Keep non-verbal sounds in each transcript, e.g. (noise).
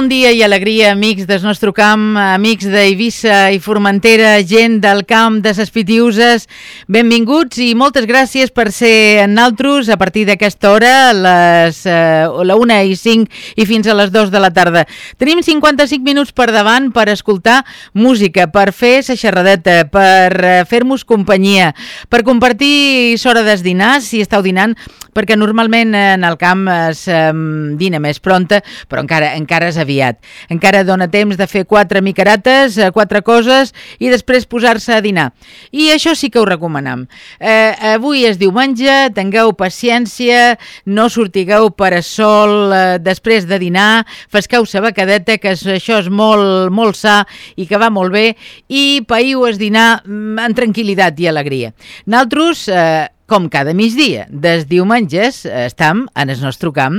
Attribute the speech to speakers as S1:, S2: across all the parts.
S1: Bon dia i alegria, amics del nostre camp, amics d'Eivissa i Formentera, gent del camp de ses Pitiuses. Benvinguts i moltes gràcies per ser en naltros a partir d'aquesta hora, les, eh, la 1 i 5 i fins a les 2 de la tarda. Tenim 55 minuts per davant per escoltar música, per fer sa xerradeta, per eh, fer-nos companyia, per compartir l'hora de dinar, si estàu dinant, perquè normalment en el camp es eh, dina més pronta, però encara encara és aviat. Encara dona temps de fer quatre micarates, eh, quatre coses i després posar-se a dinar. I això sí que ho recomanem. Eh, avui és diumenge, tingueu paciència, no sortigueu per a sol eh, després de dinar, fesqueu sa becadeta, que això és molt, molt sa i que va molt bé, i païu es dinar mm, en tranquil·litat i alegria. Naltros, eh, com cada migdia. Des diumenges estem en el nostre camp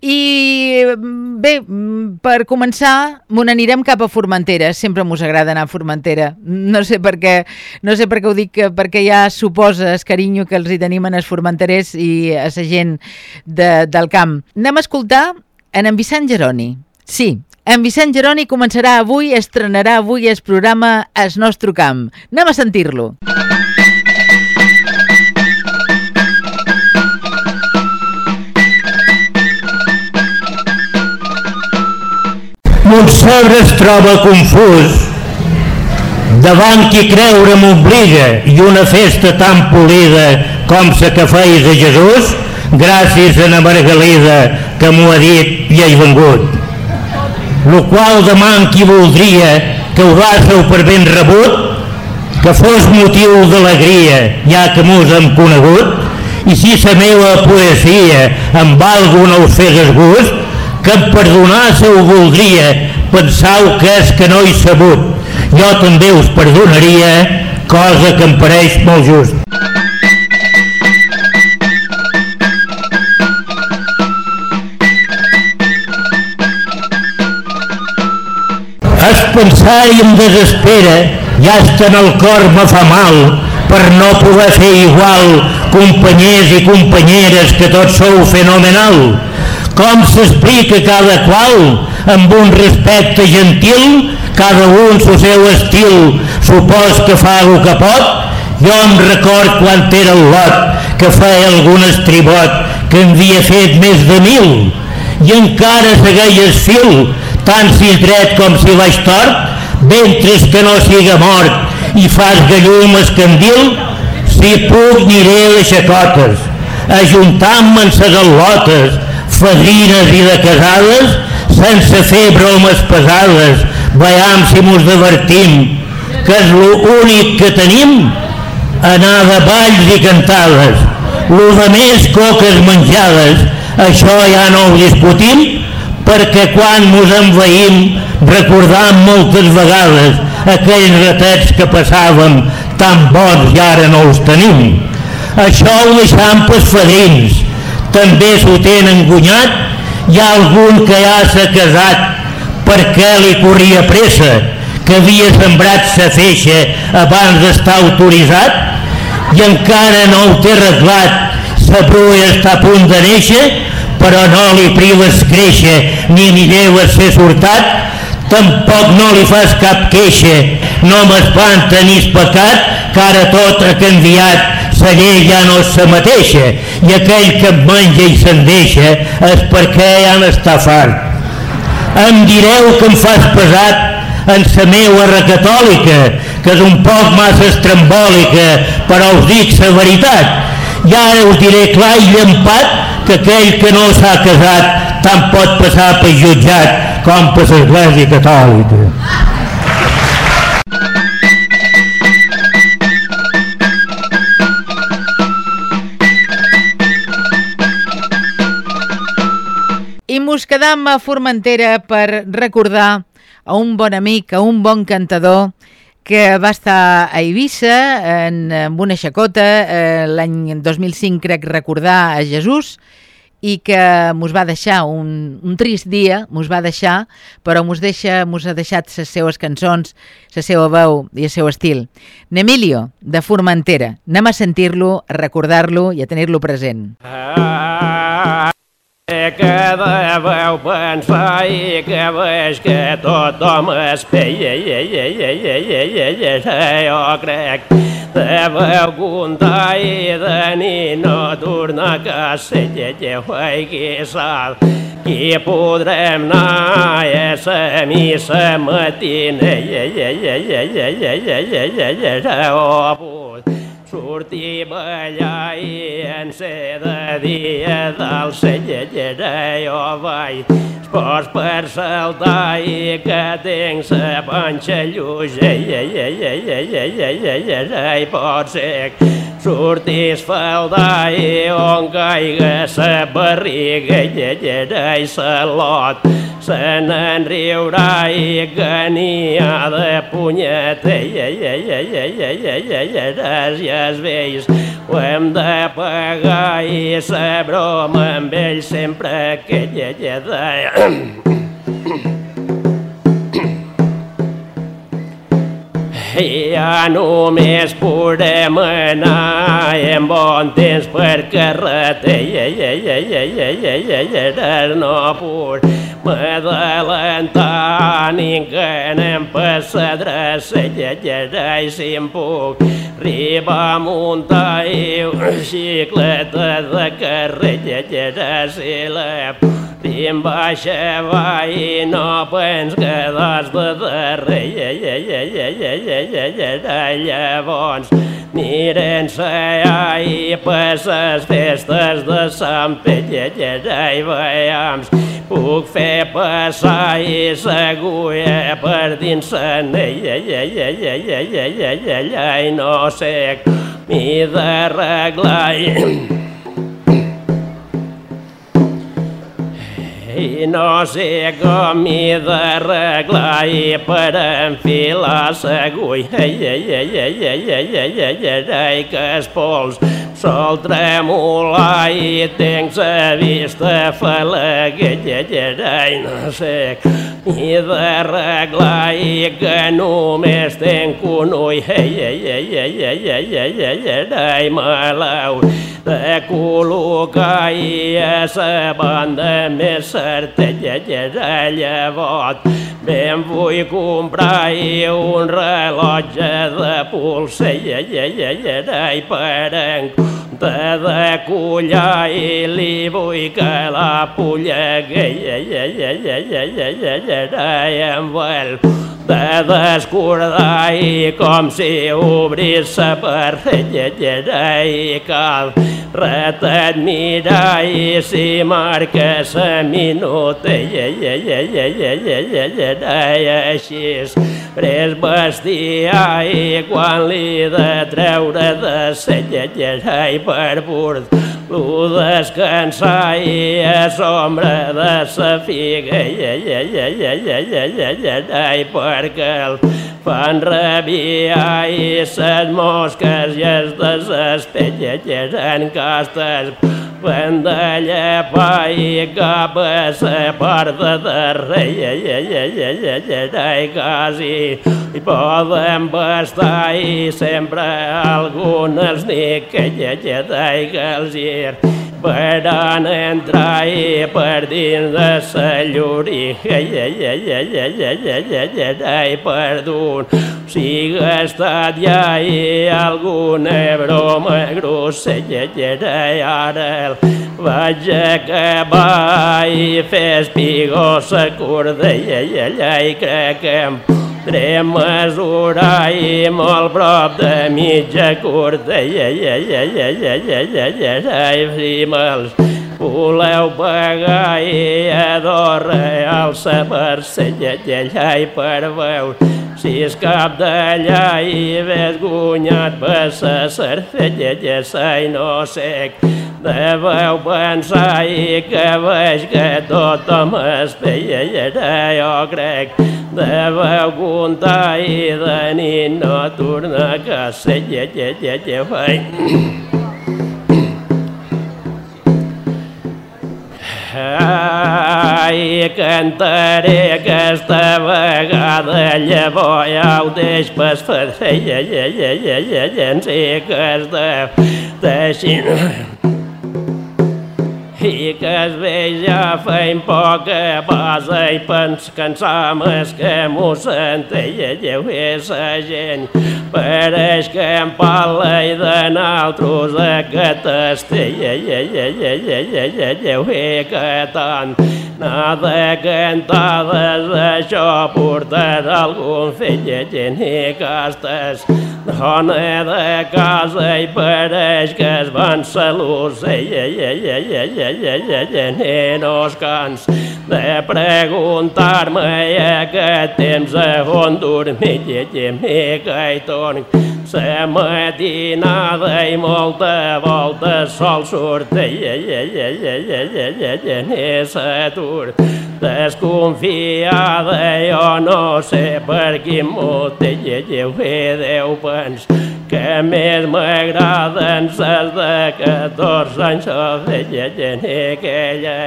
S1: i bé, per començar m'on anirem cap a Formentera. Sempre mos agrada anar a Formentera. No sé per què, no sé per què ho dic, perquè ja suposa el carinyo que els hi tenim en els formenterers i a la gent de, del camp. Anem a escoltar en en Vicent Geroni. Sí, en Vicent Geroni començarà avui, estrenarà avui el programa Es Nostre Camp. Anem a sentir-lo.
S2: Mon sogre es troba confús. Davant qui creure m'obliga i una festa tan polida com sa que feis a Jesús gràcies a na Margalida que m'ho ha dit i he vengut. Lo qual deman qui voldria que ho dàsseu per ben rebut que fos motiu d'alegria ja que mos hem conegut i si sa meva poesia em valgo no us fes gust que em perdonássiu voldria, pensau que és que no he sabut. Jo també us perdonaria, cosa que em pareix molt just. Es pensar i em desespera, ja està en el cor me fa mal, per no poder fer igual companyers i companyeres que tots sou fenomenal com s'explica cada qual amb un respecte gentil, cada un su seu estil, supos que fa el que pot, jo em record quan era el lot, que feia algun estribot, que en havia fet més de mil, i encara segueix fil, tant si és dret com si vaig tort, mentre que no siga mort i fas gallum escandil, si puc aniré de xacotes, ajuntant-me en ses al·lotes, fadrines i de casades, sense fer bromes pesades, veiem si mos divertim, que és l'únic que tenim, anar de balls i cantades. Lo de més coques menjades, això ja no ho discutim, perquè quan mos envaïm recordam moltes vegades aquells ratets que passàvem tan bons i ara no els tenim. Això ho deixam pels fadrins, també s'ho tenen guanyat, hi ha algun que ja s'ha casat perquè li corria pressa, que havia sembrat sa feixa abans d'estar autoritzat i encara no ho té arreglat, sa bruia està a punt de néixer, però no li prives créixer ni ni deu ser sortat, tampoc no li fas cap queixa, no m'espanta ni és pecat, que ara tot ha canviat la llei ja no és la mateixa i aquell que menja i se'n deixa és perquè ja n'està fart. Em direu que em fas pesat en sa meua recatòlica, que és un poc massa estrambòlica, però us dic la veritat. I ara us diré clar i llampat que aquell que no s'ha casat tant pot passar per jutjat com per l'Església Catòlica.
S1: Quedam a Formentera per recordar a un bon amic, a un bon cantador que va estar a Eivissa en, en una xacota eh, l'any 2005, crec recordar, a Jesús, i que mos va deixar un, un trist dia, mos va deixar, però mos, deixa, mos ha deixat les seues cançons, la seva veu i el seu estil. Nemilio, de Formentera. Anem a sentir-lo, a recordar-lo i a tenir-lo present.
S3: Ah, que deveu pensar i que veig que tothom espera jo crec deveu comptar i de nit no tornar a casa i qui sap qui podrem anar a la missa matina ja, ja, sortir ballant ser de dia del cellera jo vaig esports per saltar i que tinc sa panxa lluja i pot ser sortis falda i on caiga sa barriga llegeix salot. Se n'enriurà i que n'hi ha de punyeta llegeix i es veis. Ho hem de pagar i sa broma amb ell sempre que llegeix. (clears throat) Ja només podem anar en bon temps per carretera, no podem adelantar ni que anem per la dracera i si em puc arribar a muntar xicleta de carretera si la Tim baixa va i no pens que dos de darrer llavors miren-se i per les festes de Sant Pere i veiem puc fer passar i s'agulla per dins la i no sé m'hi d'arreglar i no sé com m'hi d'arreglar i per enfilar l'agulla ai, ai, ai, ai, ai, ai, ai, ai, ai, ai, que es pols Sol tremolar i tenc la vista faleguera i no sé ni d'arreglar i que només tenc un ull i malau de col·locar i a sa banda més certera llavors ben vull comprar un rellotge de polsella i per de, de collar i li vull que la polla em vol de descordar i com si obrís la perrellera i cal retet mirar i si marca la minuta i així pres bestiar i quan li de treure de la llera i per bord lo descansar i a sombra de sa figa i, i, i, i, i, i, i, i, i, perquè el fan rabiar i ses mosques i es desespelles en castes Pendalla pai gaba se part de rei i gasi i podem bastar i sempre algunes ni que llegedai gasir per on entrar i per dins de sa llúria i, i, i, i, i, i, i, i, i, i, perdut si ha estat ja i alguna broma grossa i, i, i, ara el vaig acabar i fes pigó sa corda i, i, i, i, crec que em podré mesurar i molt prop de mitja curta i, i, i, i, i, i, i, i, i, i, si me'ls voleu pagar i adorra el saber ser allà i per veure si és cap d'allà i ves guanyat per sa serfella i no sec deveu pensar i que veig que tothom es veia i ara jo crec ದೇವ ಗುಂತಾಯಿದ ನಿನ್ನ ತುಡ್ನ ಕಸೆ ಜೆ ಜೆ ಜೆ ಜೆ ಬೈ cantaré aquesta vegada llavors després faré llences de teixint i que es veia feim poca base i pens cansam es que m'ho sentia lleuer sa gent. Pareix que em parla i de naltros de que t'estia lleuer que tant. Nada cantades això portarà algun fill gent i castes dona de casa i pareix que es van salus i no es cans de preguntar-me a aquest temps a on dormir i torn la matinada i molta volta sol surt i s'atur desconfiada jo no sé per quin motiu deu pensar que més m'agraden ses de 14 anys o de llegener aquella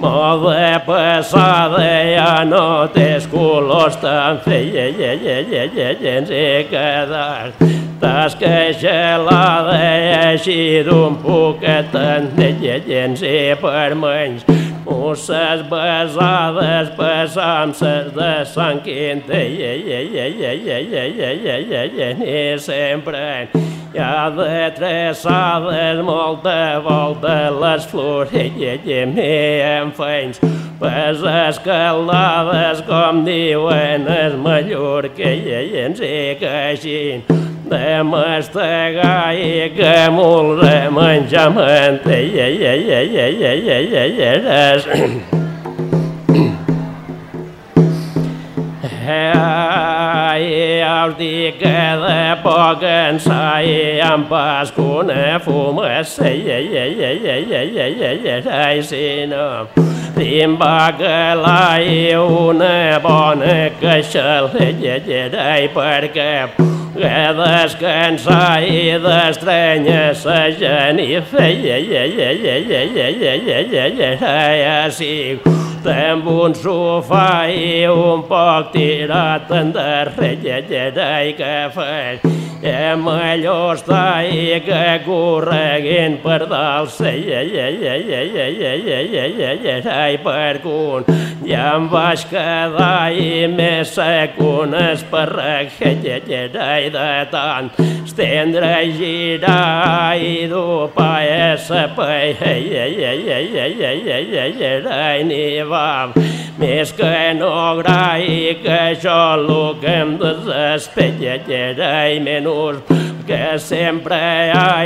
S3: molt de passada ja no tens colors tan feia llegens i quedat t'has queixelada així d'un poquet de llegens i per menys Pusses besades pesant ses de Sant Quintell i sempre. Hi ha de tressades molta volta les flors. I en feins. Les escalades com diuen els mallorqueïns i que així de mastegar i que molt de menjar mantelleres. Ai, us dic que de poc ensai em pas que una fumassa, ai, si no timbagalai una bona queixa, ai, perquè que descansar i d'estrenya sa gent i feia així amb un sofà i un poc tirat endarrere i que feia Эмалёш та иге гуреген пырдалсы ei, ei, ei, ei, ei, ei, ei, ei, ei, ei, ei, ei, per cun, i em vaig quedar i Més que no agrai que això lo que em desespera ei, ei que sempre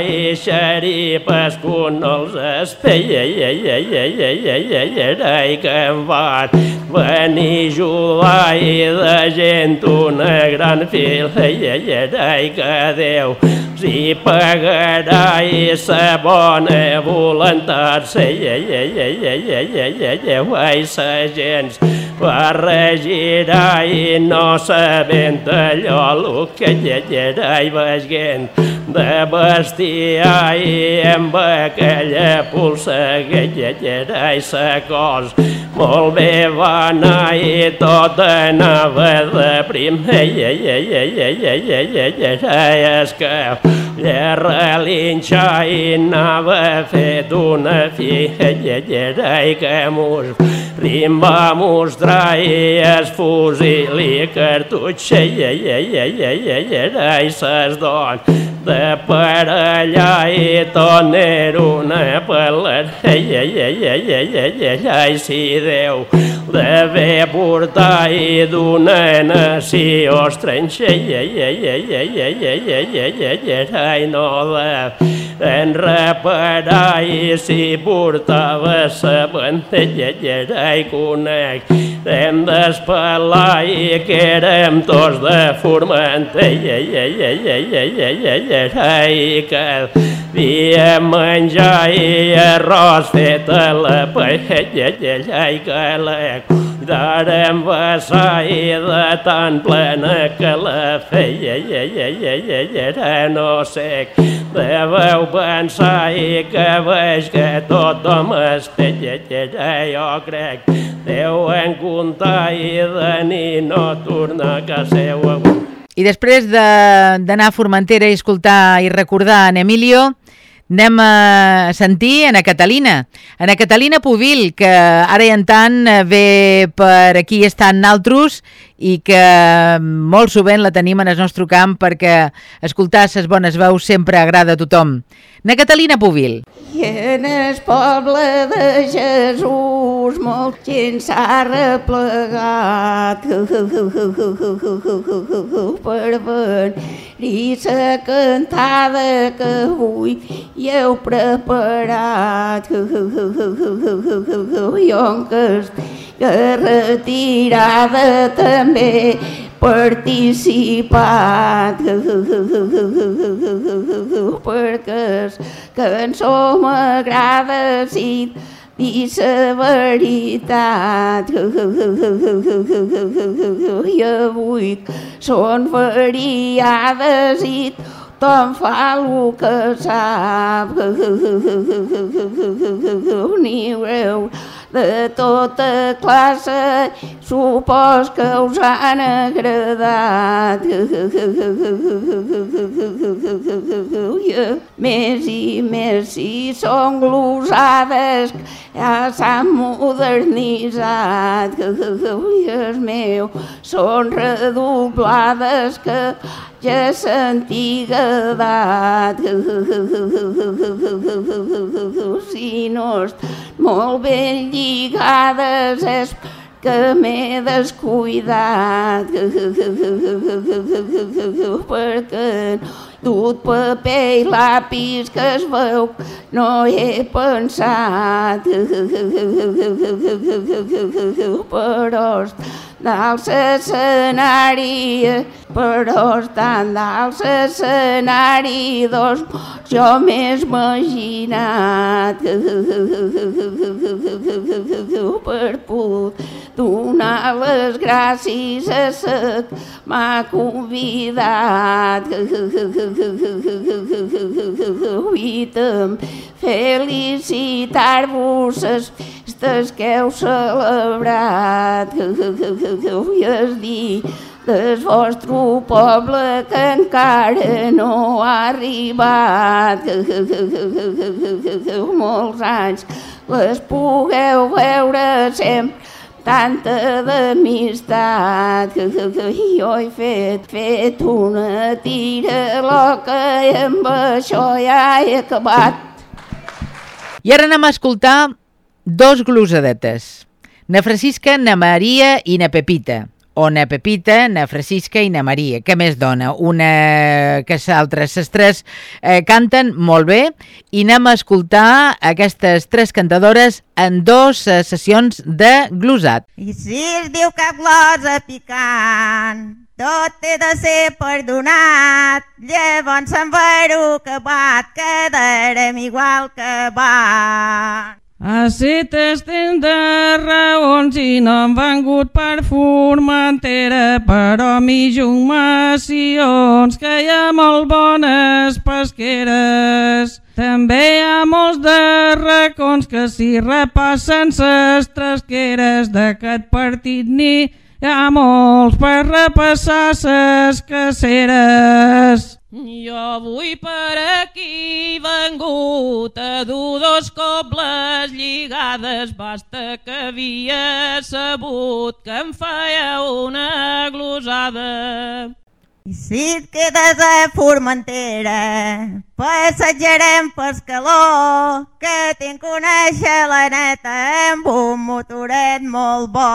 S3: hi xeripes que un no els espeia i que em van venir ajudar i de gent una gran fila i que Déu si pagarà i sa bona voluntat sa gens va regirà i no sabent allò el que llegirà i veient de bestiar i amb aquella pulsa que llegirà i sa cos molt bé va anar i tot anava de primer és que i relinxa i anava fet una fillera i que mos rimba mostrar i es fusil i cartutxa i, i, i, i, i, i, i, ses dones de per allà i toner una pelera i, i, i, i, i, i, i, si Déu d'haver portar i d'una nació estranxa i, i, i, i, i, i, i, i, i, i, i, i, no de Enrepedai si portava sa mantella llerai conec. Hem d'espelar i tots de formentella llerai que dia menjar i arròs fet a la paella llerai que i de tan plena que la feia i, i, i, i, i, i, no sé deveu pensar i que veig que tothom es pellera jo crec deuen comptar i de nit no tornar a casa seva
S1: i després d'anar a Formentera i escoltar i recordar en Emilio, anem a sentir Ana Catalina. Ana Catalina Puvil, que ara i en tant ve per aquí estan naltros i que molt sovint la tenim en el nostre camp perquè escoltar ses bones veus sempre agrada a tothom. Na Catalina Puvil.
S4: I en el poble de Jesús molt gent s'ha replegat per venir la cantada que avui hi heu preparat. Jo en que retirada també participat. Perquè cançó m'agrada si i la veritat. I avui són variades i tothom fa el que sap. N'hi haureu de tota classe, supos que us han agradat. Més i més si són glosades, ja s'han modernitzat. Filles meu, són redoblades que ja és antiga edat. Si no molt ben lligades és que m'he descuidat perquè dut paper i lapis que es veu no he pensat. Però dalt l'escenari, però estan dalt l'escenari, dos jo m'he imaginat. Per poder donar les gràcies a sa m'ha convidat. I també felicitar-vos festes que heu celebrat. I es dir del vostre poble que encara no ha arribat. Molts anys les pugueu veure sempre tanta d'amistat que, que, que jo he fet, fet una tira loca i amb això ja he acabat.
S1: I ara anem a escoltar dos glosadetes. Na Francisca, na Maria i na Pepita o na Pepita, na Francisca i na Maria. Què més dona? Una que s'altres. Les tres eh, canten molt bé i anem a escoltar aquestes tres cantadores en dos eh, sessions de glosat.
S5: I si es diu que glosa picant, tot té de ser perdonat, llavors en veru que bat quedarem igual que
S6: Així t'estem de raons i no han vengut per Formentera, però mi jumacions que hi ha molt bones pesqueres. També hi ha molts de racons que si repassen ses tresqueres d'aquest partit ni hi ha molts per repassar ses caceres.
S7: Jo avui per aquí vengut a dur dos cobles lligades, basta que havia sabut que em feia una glosada.
S5: I si et quedes a Formentera, passejarem pel calor, que tinc una xalaneta amb un motoret molt bo.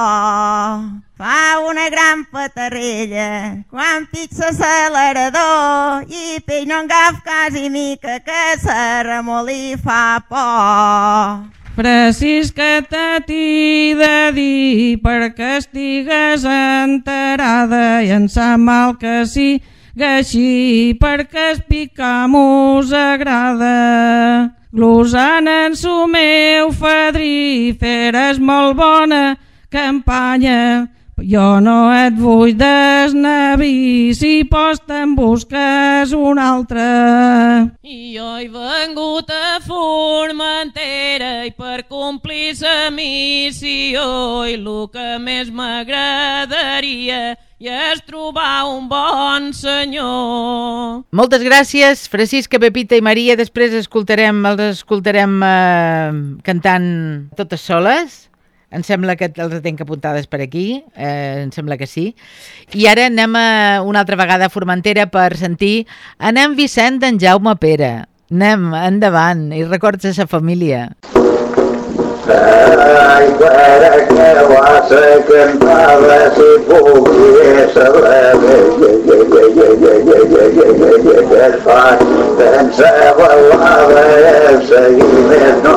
S5: Fa una gran patarrella quan pitja l'accelerador i pell no engaf quasi mica que se remolí fa por.
S6: Precis que t'he de dir perquè estigues enterada i em sap mal que sí així perquè es picar mos agrada. Glosant en su meu fadrí, feres molt bona campanya, jo no et vull desnavir, si pots te'n busques un altre.
S7: I jo he vengut a Formentera i per complir sa missió i el que més m'agradaria i és trobar un bon senyor.
S1: Moltes gràcies, Francisca, Pepita i Maria. Després escoltarem, els escoltarem eh, cantant totes soles. Em sembla que els tenc apuntades per aquí, eh, em sembla que sí. I ara anem a, una altra vegada a Formentera per sentir Anem Vicent d'en Jaume Pere. Anem, endavant, i records a sa família.
S8: Ai, para que cantava si pogués saber que es fa pensa balada seguir més no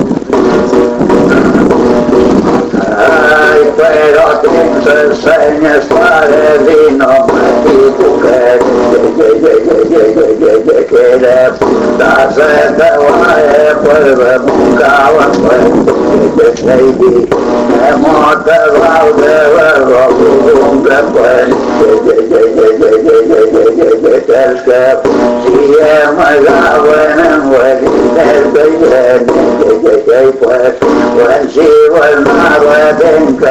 S8: una estiria més que un pot ja s'està més que aquí no he pogut que entenc never Padre, no sé si llegeixen com un galambre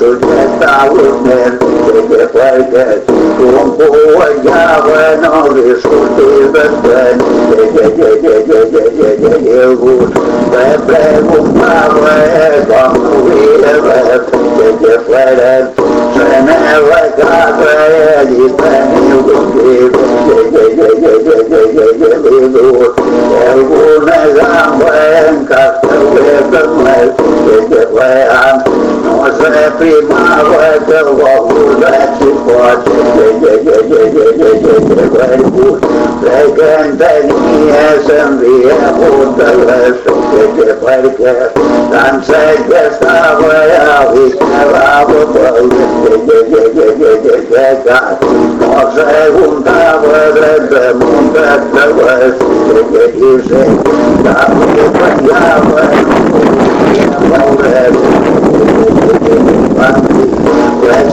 S8: surrat sa marca de llion jo la vaig Ay, pero tens ensenyes pares i no m'equivoqué. Que era puntasa de la per damunt la que I'm que morta blau de la roba un gran que si amagaven en la guitarra veient que pues quan si guarnava ben calentat podem llences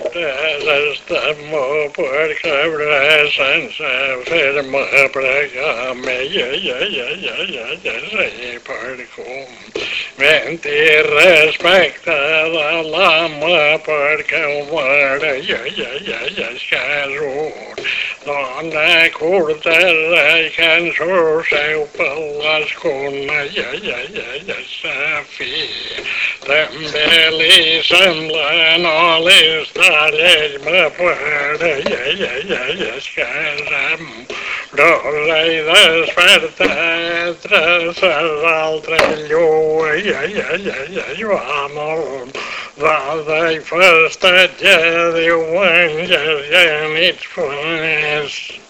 S8: hi ha alguna estanya i tot se soleaven com si de set ruques que ses dones se'ls allisaven a la playa i com per fer obrir sa llana per subjectar-los més perquè com puejava no li sortís d'espany i algú me preguntava com podia res que fueren se n'anava a casa ell i tenia un alguna gamba en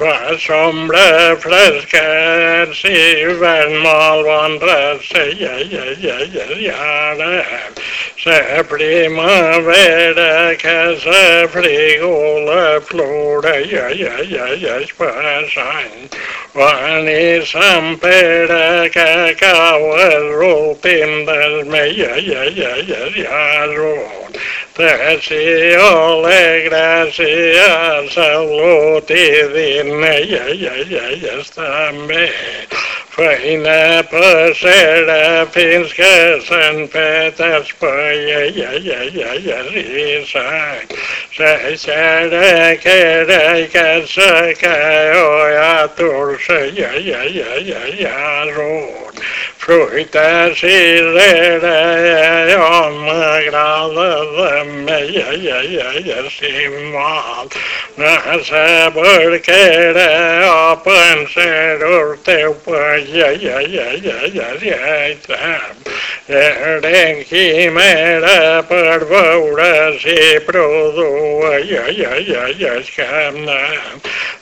S9: la sombra fresca si ven molt bon raça ja, ja, ja, ja, ja, la primavera que s'afrigula flora, ja, ja, ja, ja, és passant. Quan i Sant Pere que cau l'últim del mes, ja, ja, ja, ja, ja, ja, Gràcia, gràcia, salut i dina, ja, ja, ja, ja, està bé. Feina passera fins que s'han fet espai, ja, ja, ja, ja, risa. Se xera que era i que se cau a torça, ja, ja, ja, ja, ja. Fruita cirera, jo m'agrada de ja, ja, ja, ja, si mal. No sé per què era, o pensar el teu país, ja, ja, ja, ja, ja, ja, ja, Eren quimera per veure si produïa, ja, ja, ja, ja, que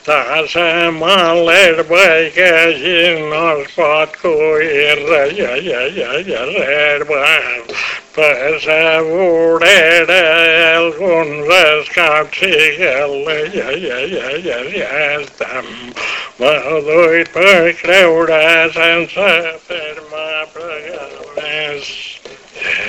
S9: tassa mal l'herba i que així no es pot cuir, ja, per sa vorera alguns escaps gala, ja, ja, ja, ja, ja estem maduit per creure sense fer-me.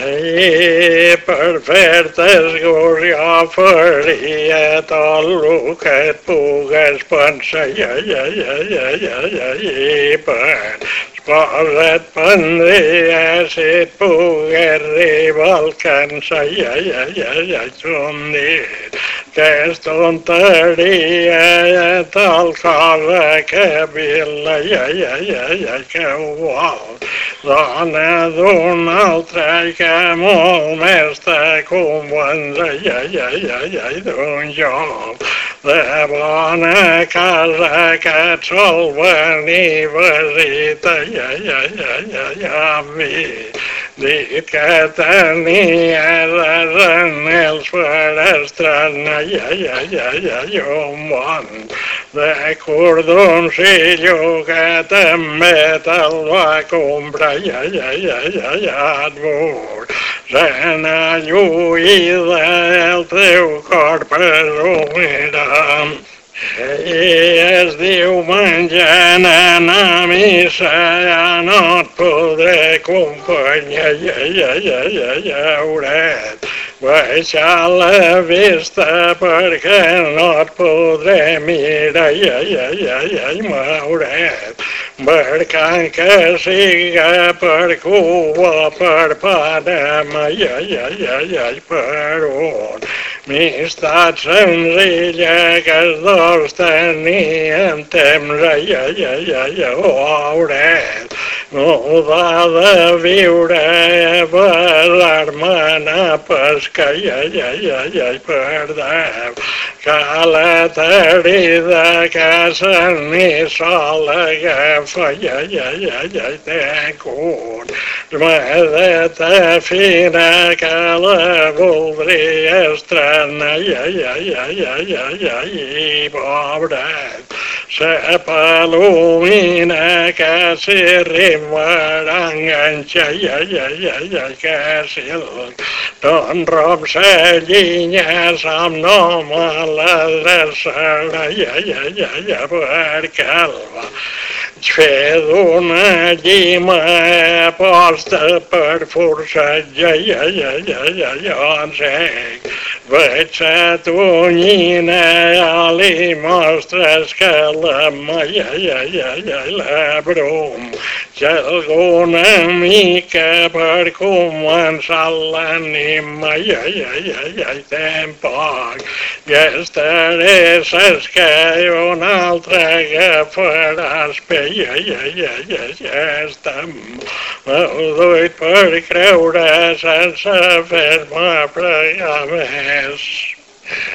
S9: I per fer-te esgorjar faria tot el que et pugues pensar, ja, ja, ja, ja, ja, ja, i per posa't prendria si et pugui arribar al ja, ja, ja, ja, som dit que és tonteria tal cosa que vila, ja, ja, ja, ja, ja, ja, ja, ja, i d'un joc de bona casa que et sol les anells per estrenar, ja, ja, ja, ja, jo un bon de cordoncillo que també te'l va comprar, ja, ja, ja, ja, ja, et. Se n'ha lluïda el teu cor presumirà. I es diu menjant anar a missa, ja no et podré acompanyar, ja, ja, ja, ja, hauret. Baixar la vista perquè no et podré mirar, ja, ja, ja, ja, i m'hauret. Mercant que siga per Cuba, per Panamà, ja, ja, ja, ja, per on. Amistat senzilla que els dos tenien temps, ja, ja, ja, ja, ho hauret. No va de viure per l'armana pescar, ja, ja, ja, ja, i per Déu, que la tarida se ni sol agafa i ai, ai, ai, ai, tenc un medeta fina que la voldria estrenar i ai, ai, ai, ai, ai, ai, pobret la palomina que si rimarà enganxa i ai, ai, ai, ai, que si el don rob sa llinya som no me fer d'una llima aposta per ai, ai, ai, ai, ai, ai, veig la tonyina li mostres que la maia, ai, ai, ai, ai, la brom, que alguna mica per començar l'ànima, ai, ai, ai, ai, tampoc, que estaré ses que una altra agafaràs pe, ai, ai, ai, ai, ai, ja estem malduit per creure sense fer-me pregar més.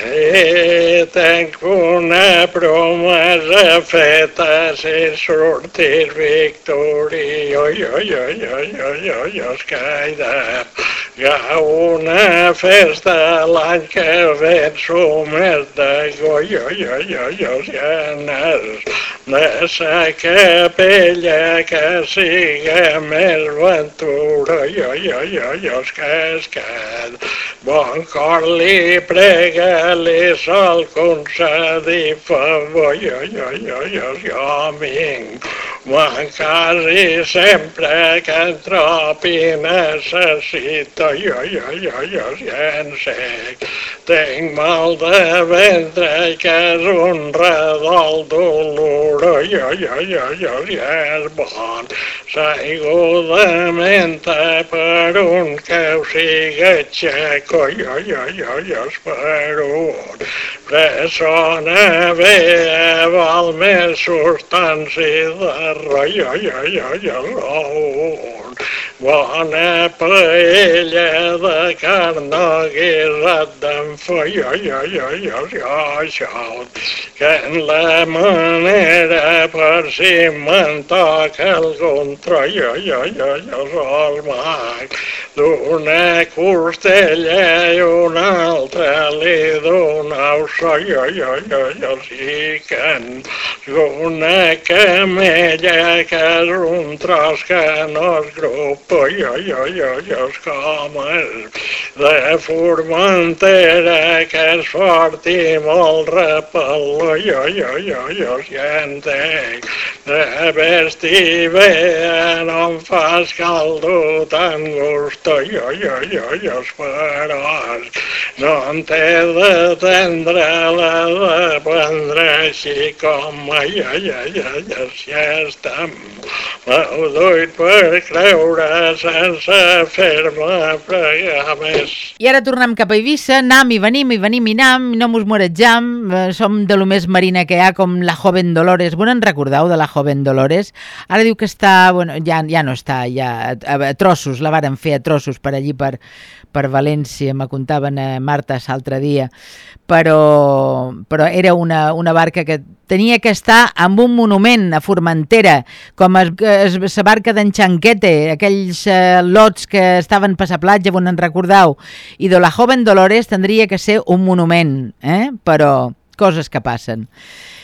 S9: Eh, tenc una promesa feta si sortir victori, oi, oi, oi, oi, oi, oi, oi, caida. Ja una festa l'any que venço més de goi, oi, oi, oi, oi, ganes de sa capella que siga més ventura, oi, oi, oi, oi, oi, cascat. Bon cor li prega, li sol concedir favor, oi, oi, oi, oi, oi, oi, m'encasi sempre que en trobi necessito, oi, oi, oi, oi, oi, en sec. Tinc mal de ventre que és un redol dolor, oi, oi, oi, oi, oi, és bon. Saigo de menta per un que ho siga xec, oi, oi, oi, oi, oi, per un. Persona bé val més substància de Bona paella de carn guisat d'enfoll, oi, oi, oi, oi, oi, oi, que en la manera per si me'n toca algun troi, oi, oi, oi, oi, el mag, d'una costella i una altra li dona un soi, oi, oi, oi, oi, sí que en una camella que és un tros que no es grup, oi, oi, oi, oi, oi, com el de Formentera que és fort i molt repel, oi, oi, oi, oi, oi, ja de vestir bé no em fas caldo tan gust, oi, oi, oi, oi, oi, faràs, no en té de tendre la de prendre així com, ai, ai, ai, ai, ai, per creure sense fer-me més.
S1: I ara tornem cap a Eivissa, nam i venim i venim i nam, i no mos morejam, eh, som de lo més marina que hi ha, com la Joven Dolores. Bueno, en recordeu de la Joven Dolores? Ara diu que està, bueno, ja, ja no està, ja a, a trossos, la varen fer a trossos per allí, per, per València, me contaven a Marta l'altre dia, però, però era una, una barca que tenia que estar amb un monument a Formentera, com es, la barca d'en Xanquete, aquells eh, lots que estaven per la platja, on en recordeu, i de la Joven Dolores tindria que ser un monument, eh? però coses que passen.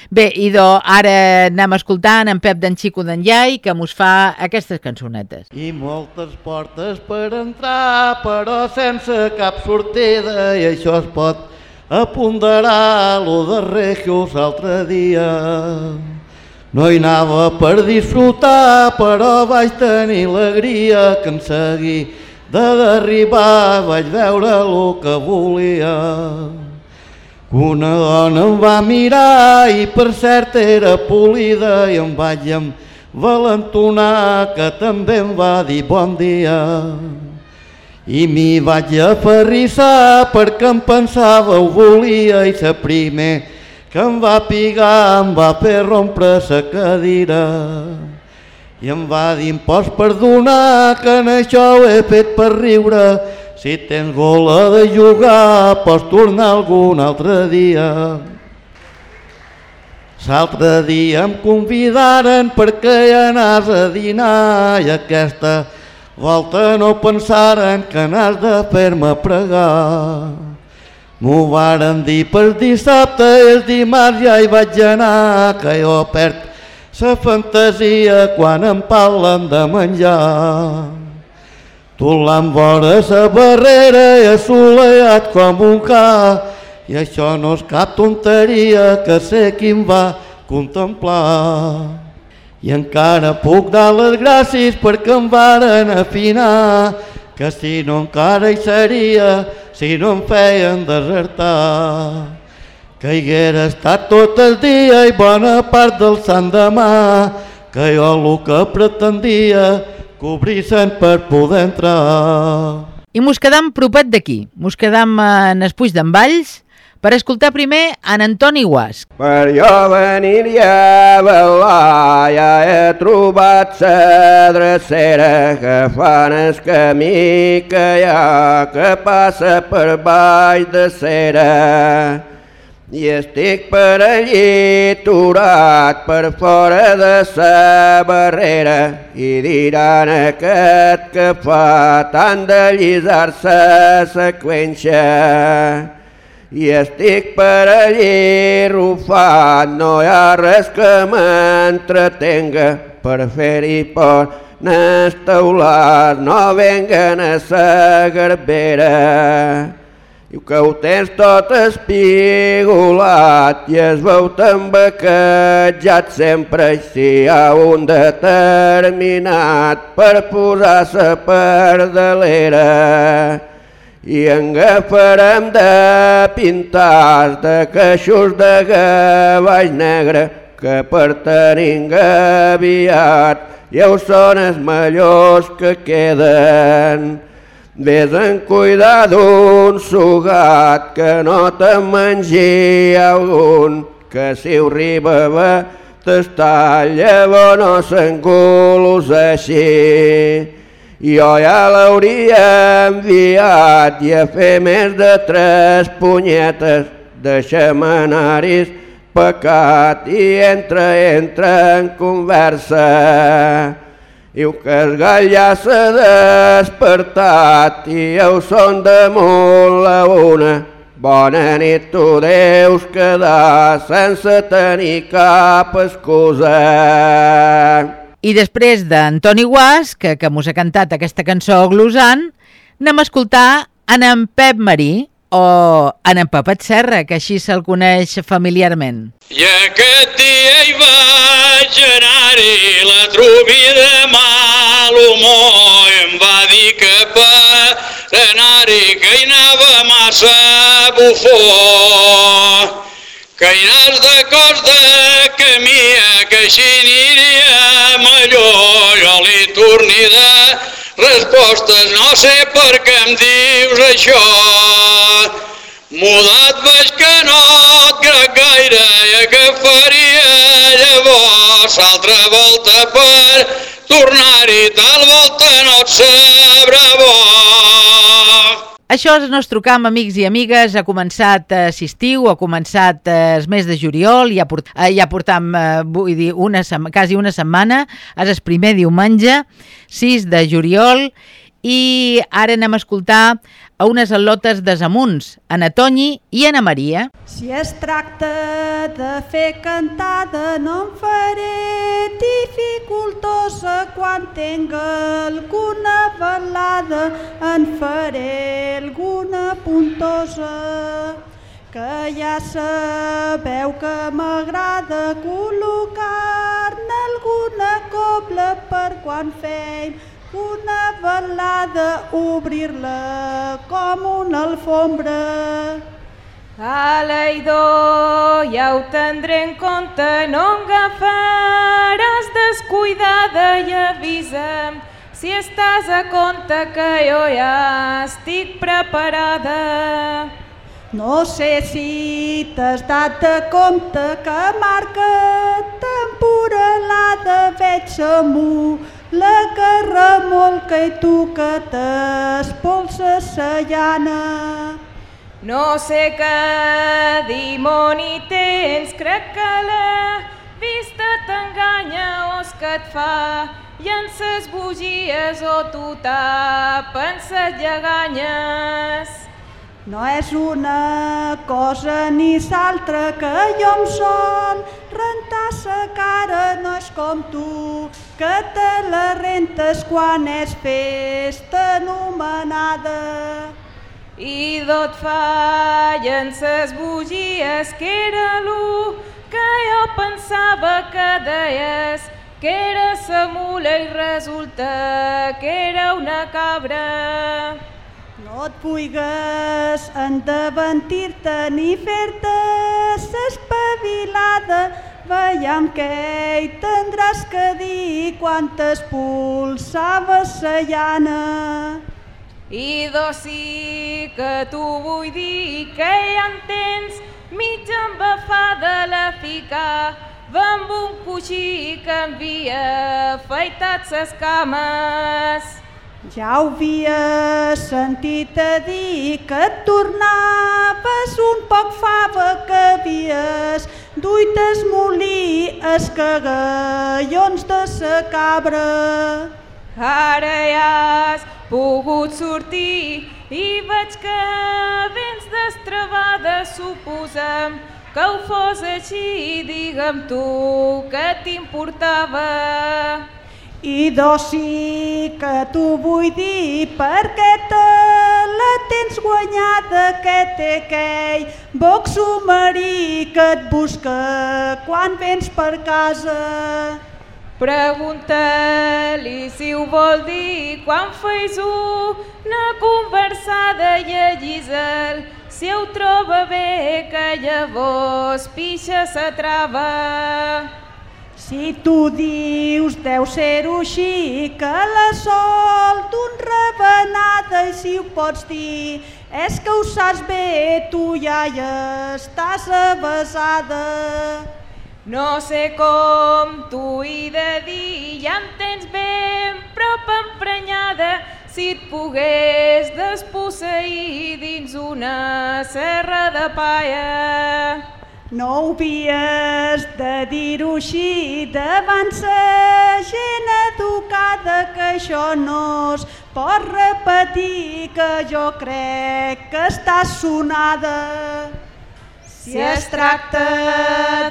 S1: Bé, idò, ara anem escoltant en Pep d'en Xico d'en Iai, que mos fa aquestes cançonetes.
S10: I moltes portes per entrar, però sense cap sortida, i això es pot aponderar lo de Regios l'altre dia. No hi anava per disfrutar, però vaig tenir alegria que en seguir de derribar vaig veure el que volia. Una dona em va mirar i per cert era polida i em vaig envalentonar que també em va dir bon dia. I m'hi vaig aferrissar perquè em pensava ho volia i sa primer que em va pigar em va fer rompre sa cadira. I em va dir em pots perdonar que en això ho he fet per riure si tens gola de jugar pots tornar algun altre dia. L'altre dia em convidaren perquè hi anàs a dinar i aquesta volta no pensaren que anàs de fer-me pregar. M'ho varen dir per dissabte el dimarts ja hi vaig anar, que jo perd la fantasia quan em parlen de menjar. Tu l'han vora sa barrera i assolellat com un ca, i això no és cap tonteria que sé qui em va contemplar. I encara puc dar les gràcies perquè em varen afinar, que si no encara hi seria, si no em feien desertar. Que hi haguera estat tot el dia i bona part del sant demà, que jo el que pretendia cobrir-se'n per poder entrar.
S1: I mos quedam propet d'aquí. Mos quedam en el Puig d'en Valls per escoltar primer en Antoni Guasc.
S3: Per jo venir a ballar ja he trobat la drecera que fan el camí que hi ha que passa per baix de cera. I estic per allí aturat per fora de sa barrera i diran aquest que fa tant de llisar-se sa quenxa. I estic per allí rufat, no hi ha res que m'entretenga per fer-hi por n'estaulat, no venguen a sa garbera. Diu que ho tens tot espigolat i es veu tan bequejat sempre i si hi ha un determinat per posar-se per dalera i agafarem de pintar de queixos de gavall negre que per tenir aviat ja ho són els millors que queden. Ves en cuidar d'un sugat que no te'n mengi algun, que si ho arriba a tastar llavors no s'engolos així. Jo ja l'hauria enviat i a fer més de tres punyetes, deixa'm anar-hi pecat i entra, entra en conversa. Diu que el gall ja s'ha despertat i ja són damunt la una. Bona nit, tu deus quedar sense tenir cap excusa.
S1: I després d'Antoni Guas, que, que mos ha cantat aquesta cançó glosant, anem a escoltar en en Pep Marí, o en en Pepet Serra, que així se'l coneix familiarment.
S11: I aquest dia hi vaig anar-hi, la trobi de mal humor, em va dir que per anar-hi que hi anava massa bufó. Que hi de cos de camia, que així aniria millor, jo li torni de respostes, no sé per què em dius això. Mudat veig que no et crec gaire i que faria llavors altra volta per tornar-hi, tal volta no et sabrà bo.
S1: Això és el nostre camp, amics i amigues. Ha començat eh, estiu, ha començat eh, el mes de juliol, ja, port, eh, ja portam, eh, vull dir, una quasi una setmana. És el primer diumenge, 6 de juliol, i ara anem a escoltar a unes al·lotes de Zamuns, Ana Tonyi i Ana Maria.
S12: Si es tracta de fer cantada no em faré dificultosa quan tenga alguna balada en faré alguna puntosa que ja sabeu que m'agrada col·locar-ne alguna cobla per quan fem una balada, obrir-la com una alfombra.
S13: Aleidor, ja ho tindré en compte, no em agafaràs descuidada i avisa'm si estàs a compte que jo ja estic preparada.
S12: No sé si t'has dat de compte que marca temporalada veig amunt la que remolca i tu que t'espolses sa llana.
S13: No sé què dimoni tens, crec que la vista t'enganya o és que et fa llences bugies o tu tapen ses lleganyes.
S12: No és una cosa ni s'altra que jo em sol rentar sa cara, no és com tu, que te la rentes quan és festa anomenada.
S13: I d'ot fallen ses bugies, que era l'u que jo pensava que deies que era sa mula i resulta que era una cabra.
S12: No et puigues endaventir-te ni fer-te s'espavilada. Veiem què hi tindràs que dir quan t'espulsaves sa llana.
S13: I do sí que tu vull dir que ja en tens mitja embafada la fica amb un coixí que havia afaitat ses cames.
S12: Ja ho havia sentit a dir que et tornaves un poc fava que havies duites molí es cagallons de sa cabra.
S13: Ara ja has pogut sortir i veig que vens destrabada, suposem que ho fos així, digue'm tu que t'importava.
S12: I sí que t'ho vull dir perquè te la tens guanyada que té aquell boc submarí que et busca quan vens per casa.
S13: Pregunta-li si ho vol dir quan feis una conversada i a Gisel si ho troba bé que llavors pixa sa trava.
S12: Si tu dius deu ser-ho així, que la sol d'un rebenada i si ho pots dir és que ho saps bé, tu ja hi estàs avasada.
S13: No sé com t'ho he de dir, ja em tens ben prop emprenyada, si et pogués desposseir dins una serra de paia.
S12: No ho havies de dir-ho així davant sa gent educada que això no es pot repetir que jo crec que està sonada. Si es tracta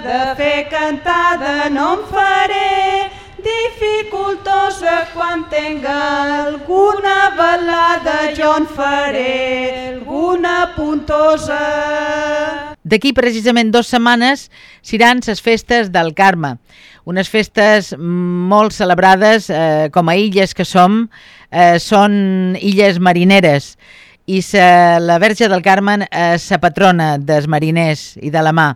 S12: de fer cantada no em faré dificultosa quan tenga alguna balada jo en faré alguna puntosa.
S1: D'aquí precisament dues setmanes seran les festes del Carme, unes festes molt celebrades eh, com a illes que som, eh, són illes marineres i sa, la Verge del Carme és la patrona dels mariners i de la mà.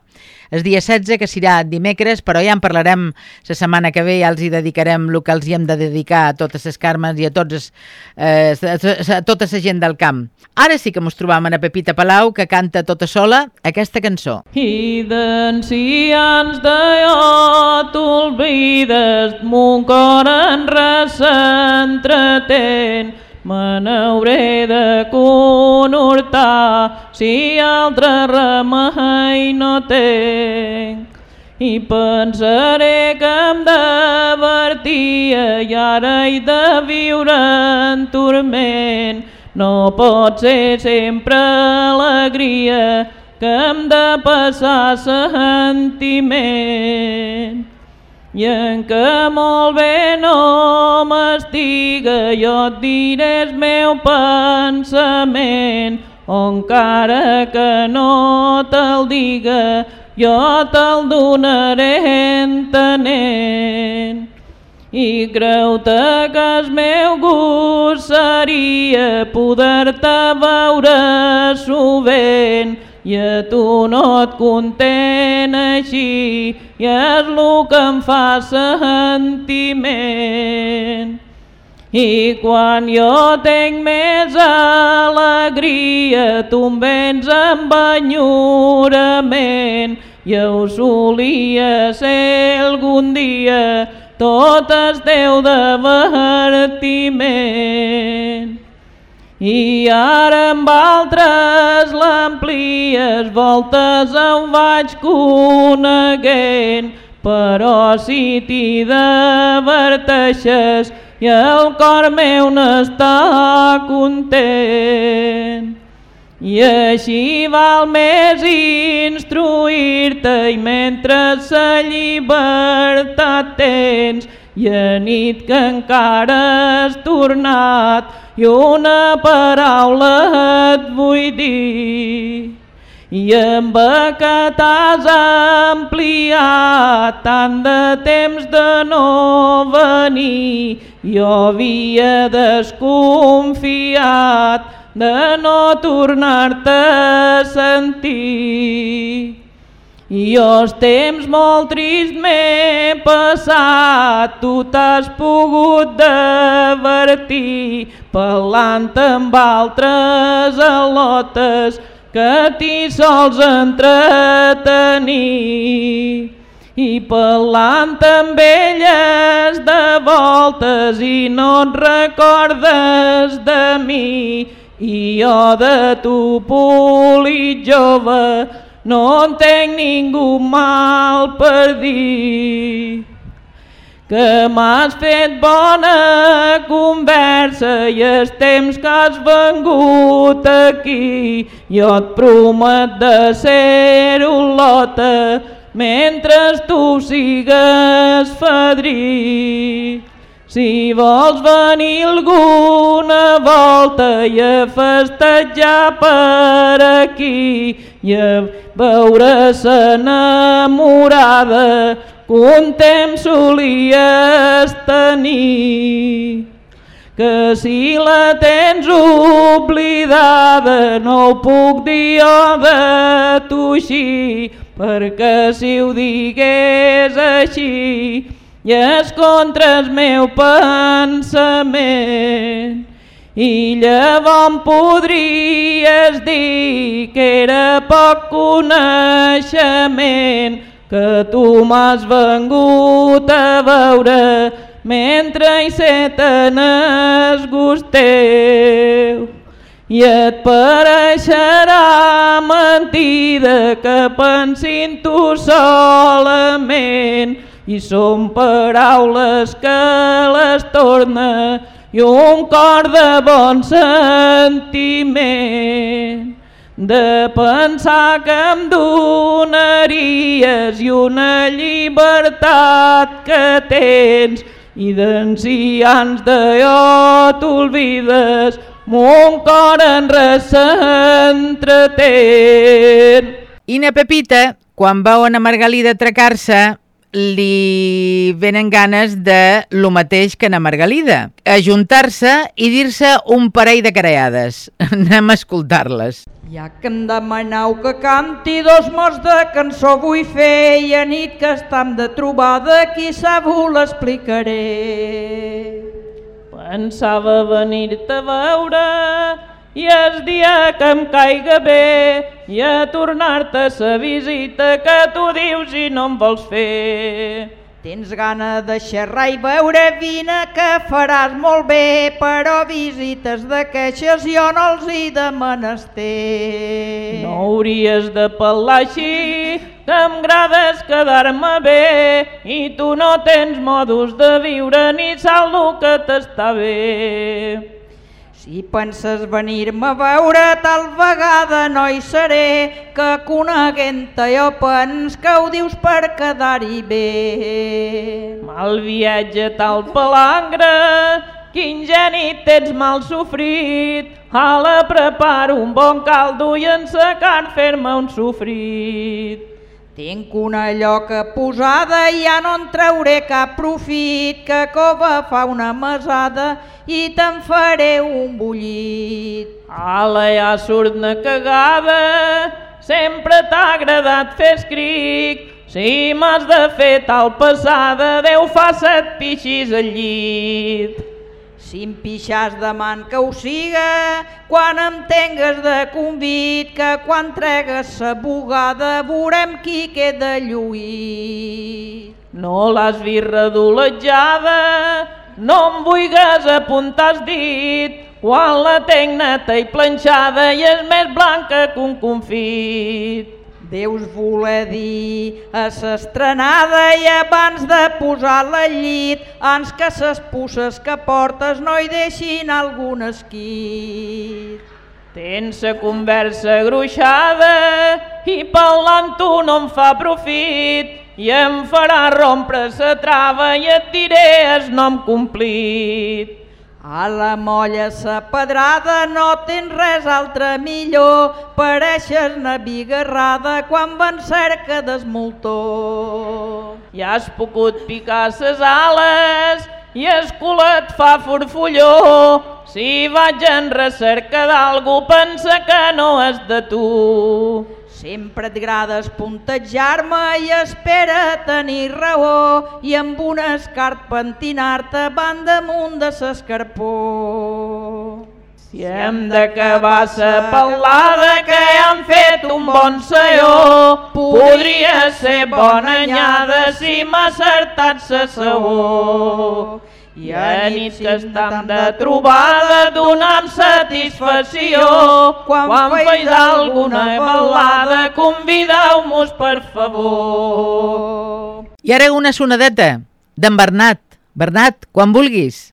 S1: El dia 16, que serà dimecres, però ja en parlarem la setmana que ve, ja els hi dedicarem el que els hi hem de dedicar a totes les Carmes i a, tots, eh, a tota la gent del camp. Ara sí que mos trobam a Pepita Palau, que canta tota sola aquesta cançó.
S7: I d'ancians de jo t'olvides, mon cor en res s'entretén, Me de conhortar si altre remei no tenc. I pensaré que em divertia i ara he de viure en turment. No pot ser sempre alegria que hem de passar sentiment i en què molt bé no m'estiga, jo et diré el meu pensament, encara que no te'l diga, jo te'l donaré entenent. I creu-te que el meu gust seria poder-te veure sovint, i tu no et content així i és el que em fa sentiment. I quan jo tenc més alegria, tu em vens amb enyorament. Jo solia ser algun dia tot es deu divertiment. I ara amb altres l'amplies voltes ho vaig coneguent, però si t'hi diverteixes i el cor meu n'està content. I així val més instruir-te i mentre la llibertat tens i a nit que encara has tornat i una paraula et vull dir. I amb que t'has ampliat tant de temps de no venir, jo havia desconfiat de no tornar-te a sentir. I els temps molt trist m'he passat, tu t'has pogut divertir, parlant amb altres al·lotes que t'hi sols entretenir. I parlant amb elles de voltes i no et recordes de mi, i jo de tu polit jove no entenc ningú mal per dir que m'has fet bona conversa i els temps que has vengut aquí jo et promet de ser un lota mentre tu sigues fadrí. Si vols venir alguna volta i a festejar per aquí i a veure s'enamorada que un temps solies tenir. Que si la tens oblidada no ho puc dir jo de tu així, perquè si ho digués així i és contra el meu pensament. I llavors podries dir que era poc coneixement, que tu m'has vengut a veure mentre hi seten es gusteu. I et pareixerà mentida que pensin tu solament i són paraules que les torna i un cor de bon sentiment de pensar que em donaries i una llibertat que tens i d'encians de jo t'olvides mon cor en res s'entretén.
S1: I na Pepita, quan veuen a Margalida atracar-se, li venen ganes de lo mateix que na Margalida, ajuntar-se i dir-se un parell de careades. (laughs) Anem a escoltar-les.
S14: Ja que em demaneu que canti dos mots de cançó vull fer i a nit que estam de trobada qui sap ho l'explicaré.
S7: Pensava venir-te a veure i el dia que em caiga bé i a tornar-te sa visita que tu dius i no em vols fer.
S14: Tens gana de xerrar i veure vine que faràs molt bé, però visites de queixes jo no els hi de menester.
S7: No hauries de parlar així, que m'agrades quedar-me bé i tu no tens modus de viure ni sal que t'està bé.
S14: Si penses venir-me a veure tal vegada no hi seré, que coneguent-te jo pens que ho dius per quedar-hi bé.
S7: Mal viatge tal palangre, quin geni tens mal sofrit, ala preparo un bon caldo i en sa carn fer-me un sofrit.
S14: Tinc una lloca posada i ja no en trauré cap profit, que cova fa una mesada i te'n faré un bullit.
S7: Ala, ja surt una cagada, sempre t'ha agradat fer escric, si m'has de fer tal passada, Déu fa set pixis al llit.
S14: Si em pixàs demant que ho siga, quan em tengues de convit, que quan tregues sa bugada veurem qui queda lluït.
S7: no l'has vist redolejada, no em vulgues apuntar el dit, quan la tenc neta i planxada i és més blanca que un confit.
S14: Deus voler dir a s'estrenada i abans de posar-la al llit, ans que ses pusses que portes no hi deixin algun esquit.
S7: Tens la conversa gruixada i parlant tu no em fa profit i em farà rompre la trava i et diré el nom complit.
S14: A la molla sa pedrada no tens res altre millor, pareixes navigarrada quan van cerca d'esmoltó.
S7: Ja has pogut picar ses ales i el culet fa forfolló. Si vaig en recerca d'algú pensa que no és de tu.
S14: Sempre et agrada puntejar-me i espera tenir raó i amb un escart pentinar-te van damunt de l'escarpó.
S7: Si hem d'acabar la parlada que han fet un bon saió, podria ser bona anyada si m'ha acertat la saó. I a nit que estem de trobada donant satisfacció. Quan, Quan feis alguna ballada, convideu-nos per favor.
S1: I ara una sonadeta d'en Bernat. Bernat, quan vulguis.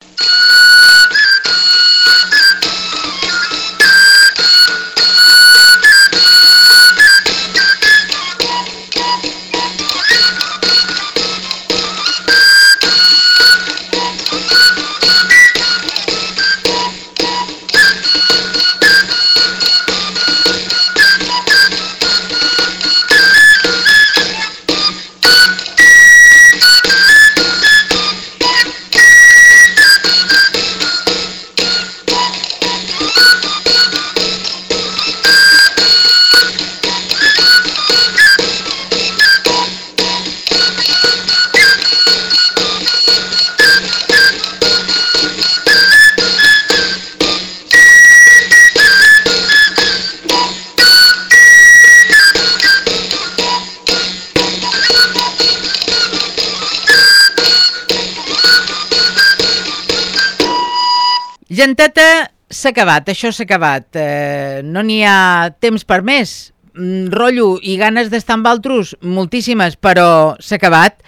S1: Genteta, s'ha acabat, això s'ha acabat. Eh, no n'hi ha temps per més. Mm, rotllo i ganes d'estar amb altres, moltíssimes, però s'ha acabat.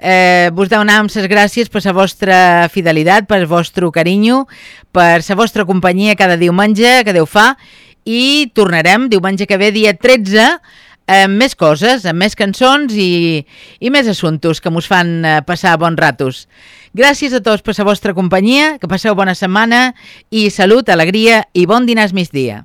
S1: Eh, vos donam les gràcies per la vostra fidelitat, per el vostre carinyo, per la vostra companyia cada diumenge que Déu fa i tornarem diumenge que ve, dia 13, amb més coses, amb més cançons i, i més assumptes que mos fan eh, passar bons ratos. Gràcies a tots per la vostra companyia, que passeu bona setmana i salut, alegria i bon dinars migdia.